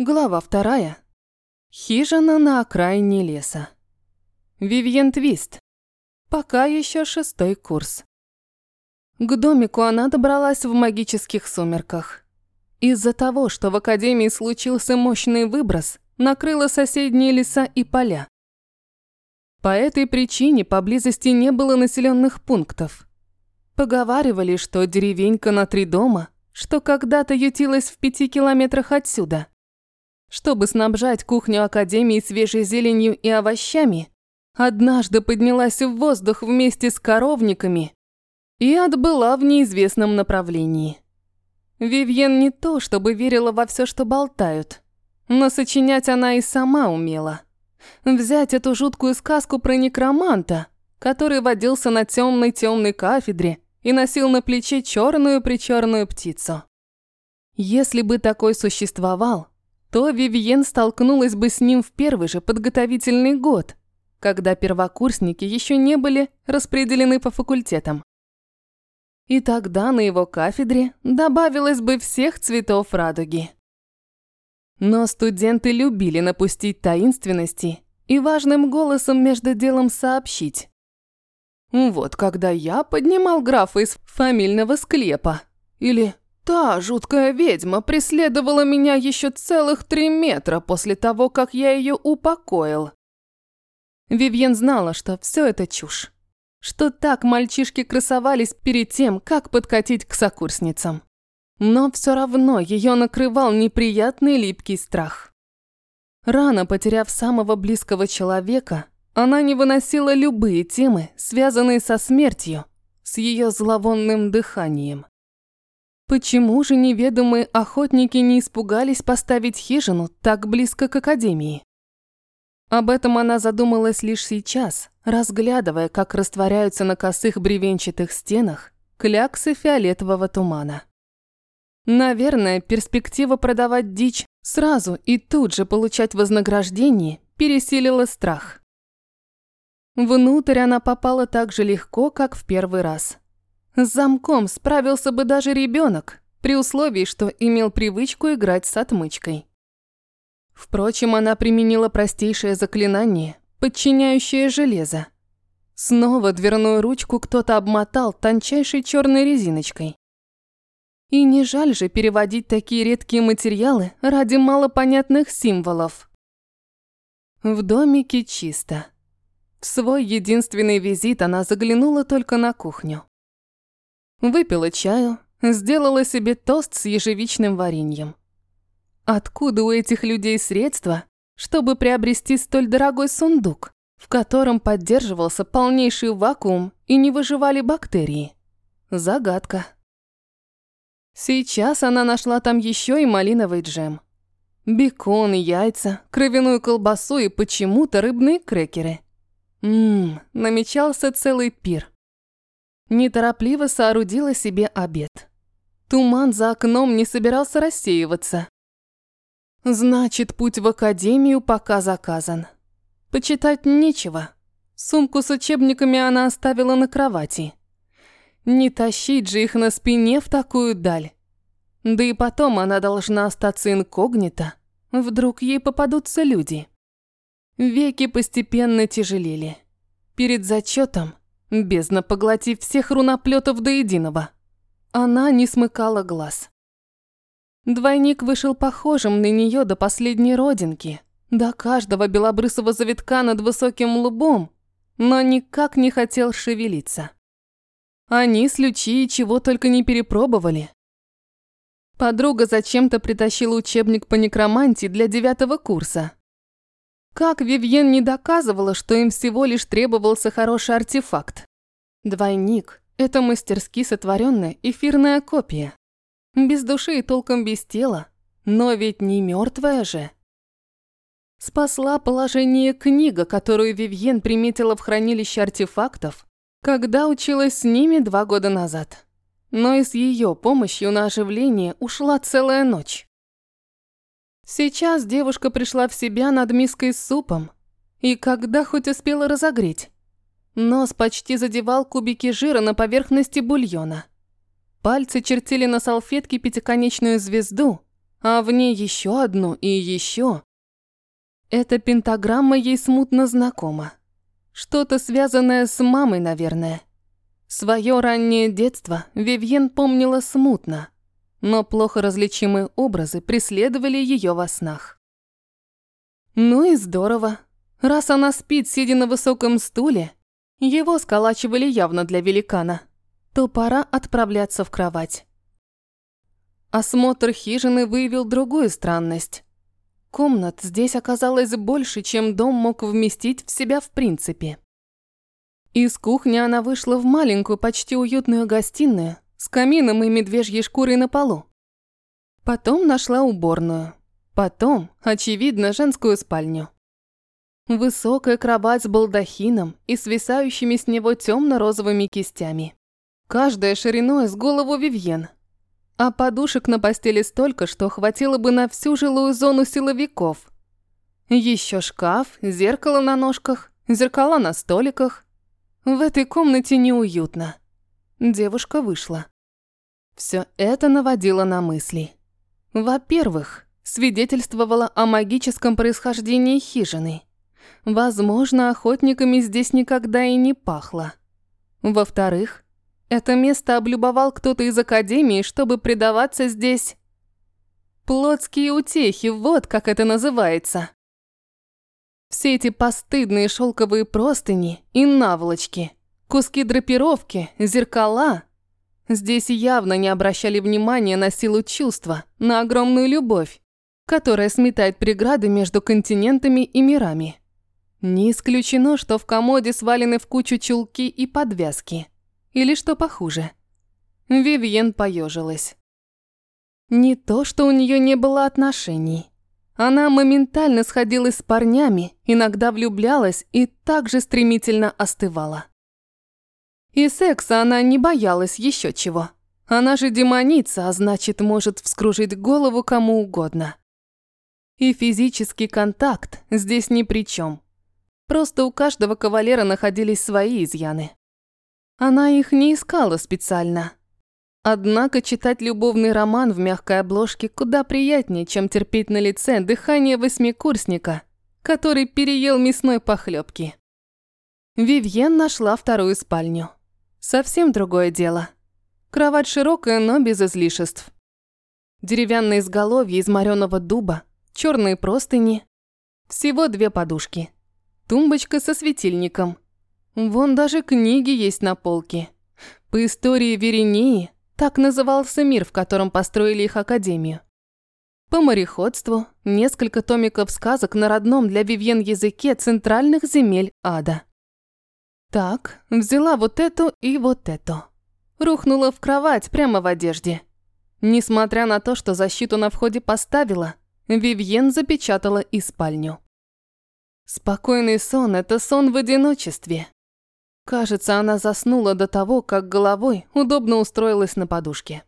Глава вторая. Хижина на окраине леса. Вивьен Твист. Пока еще шестой курс. К домику она добралась в магических сумерках. Из-за того, что в академии случился мощный выброс, накрыло соседние леса и поля. По этой причине поблизости не было населенных пунктов. Поговаривали, что деревенька на три дома, что когда-то ютилась в пяти километрах отсюда – чтобы снабжать кухню Академии свежей зеленью и овощами, однажды поднялась в воздух вместе с коровниками и отбыла в неизвестном направлении. Вивьен не то, чтобы верила во все, что болтают, но сочинять она и сама умела. Взять эту жуткую сказку про некроманта, который водился на темной темной кафедре и носил на плече черную причерную птицу. Если бы такой существовал, то Вивьен столкнулась бы с ним в первый же подготовительный год, когда первокурсники еще не были распределены по факультетам. И тогда на его кафедре добавилось бы всех цветов радуги. Но студенты любили напустить таинственности и важным голосом между делом сообщить. «Вот когда я поднимал графа из фамильного склепа» или Та жуткая ведьма преследовала меня еще целых три метра после того, как я ее упокоил. Вивьен знала, что все это чушь. Что так мальчишки красовались перед тем, как подкатить к сокурсницам. Но все равно ее накрывал неприятный липкий страх. Рано потеряв самого близкого человека, она не выносила любые темы, связанные со смертью, с ее зловонным дыханием. Почему же неведомые охотники не испугались поставить хижину так близко к академии? Об этом она задумалась лишь сейчас, разглядывая, как растворяются на косых бревенчатых стенах кляксы фиолетового тумана. Наверное, перспектива продавать дичь сразу и тут же получать вознаграждение пересилила страх. Внутрь она попала так же легко, как в первый раз. С замком справился бы даже ребенок, при условии, что имел привычку играть с отмычкой. Впрочем, она применила простейшее заклинание, подчиняющее железо. Снова дверную ручку кто-то обмотал тончайшей черной резиночкой. И не жаль же переводить такие редкие материалы ради малопонятных символов. В домике чисто. В свой единственный визит она заглянула только на кухню. Выпила чаю, сделала себе тост с ежевичным вареньем. Откуда у этих людей средства, чтобы приобрести столь дорогой сундук, в котором поддерживался полнейший вакуум и не выживали бактерии? Загадка. Сейчас она нашла там еще и малиновый джем. Бекон, яйца, кровяную колбасу и почему-то рыбные крекеры. Ммм, намечался целый пир неторопливо соорудила себе обед. Туман за окном не собирался рассеиваться. Значит, путь в академию пока заказан. Почитать нечего. Сумку с учебниками она оставила на кровати. Не тащить же их на спине в такую даль. Да и потом она должна остаться инкогнито. Вдруг ей попадутся люди. Веки постепенно тяжелели. Перед зачетом бездна поглотив всех руноплетов до единого. Она не смыкала глаз. Двойник вышел похожим на нее до последней родинки, до каждого белобрысого завитка над высоким лбом, но никак не хотел шевелиться. Они с Лючией чего только не перепробовали. Подруга зачем-то притащила учебник по некромантии для девятого курса, как Вивьен не доказывала, что им всего лишь требовался хороший артефакт. Двойник – это мастерски сотворенная эфирная копия. Без души и толком без тела, но ведь не мертвая же. Спасла положение книга, которую Вивьен приметила в хранилище артефактов, когда училась с ними два года назад. Но и с ее помощью на оживление ушла целая ночь. Сейчас девушка пришла в себя над миской с супом. И когда хоть успела разогреть. Нос почти задевал кубики жира на поверхности бульона. Пальцы чертили на салфетке пятиконечную звезду, а в ней еще одну и еще. Эта пентаграмма ей смутно знакома. Что-то связанное с мамой, наверное. Своё раннее детство Вивьен помнила смутно, но плохо различимые образы преследовали её во снах. Ну и здорово. Раз она спит, сидя на высоком стуле, его сколачивали явно для великана, то пора отправляться в кровать. Осмотр хижины выявил другую странность. Комнат здесь оказалось больше, чем дом мог вместить в себя в принципе. Из кухни она вышла в маленькую, почти уютную гостиную с камином и медвежьей шкурой на полу. Потом нашла уборную. Потом, очевидно, женскую спальню. Высокая кровать с балдахином и свисающими с него темно-розовыми кистями. Каждая шириной с голову Вивьен – а подушек на постели столько, что хватило бы на всю жилую зону силовиков. Еще шкаф, зеркало на ножках, зеркала на столиках. В этой комнате неуютно. Девушка вышла. Все это наводило на мысли. Во-первых, свидетельствовало о магическом происхождении хижины. Возможно, охотниками здесь никогда и не пахло. Во-вторых, это место облюбовал кто-то из академии, чтобы предаваться здесь... Плотские утехи, вот как это называется. Все эти постыдные шелковые простыни и наволочки, куски драпировки, зеркала. Здесь явно не обращали внимания на силу чувства, на огромную любовь, которая сметает преграды между континентами и мирами. Не исключено, что в комоде свалены в кучу чулки и подвязки – или что похуже? Вивьен поежилась. Не то, что у нее не было отношений. Она моментально сходилась с парнями, иногда влюблялась и также стремительно остывала. И секса она не боялась еще чего. Она же демоница, а значит, может вскружить голову кому угодно. И физический контакт здесь ни при чем. Просто у каждого кавалера находились свои изъяны. Она их не искала специально. Однако читать любовный роман в мягкой обложке куда приятнее, чем терпеть на лице дыхание восьмикурсника, который переел мясной похлебки. Вивьен нашла вторую спальню. Совсем другое дело. Кровать широкая, но без излишеств. Деревянные изголовья из мореного дуба, черные простыни. Всего две подушки. Тумбочка со светильником – Вон даже книги есть на полке. По истории Верении так назывался мир, в котором построили их академию. По мореходству несколько томиков сказок на родном для Вивьен языке центральных земель ада. Так, взяла вот эту и вот эту. Рухнула в кровать прямо в одежде. Несмотря на то, что защиту на входе поставила, Вивьен запечатала и спальню. Спокойный сон – это сон в одиночестве. Кажется, она заснула до того, как головой удобно устроилась на подушке.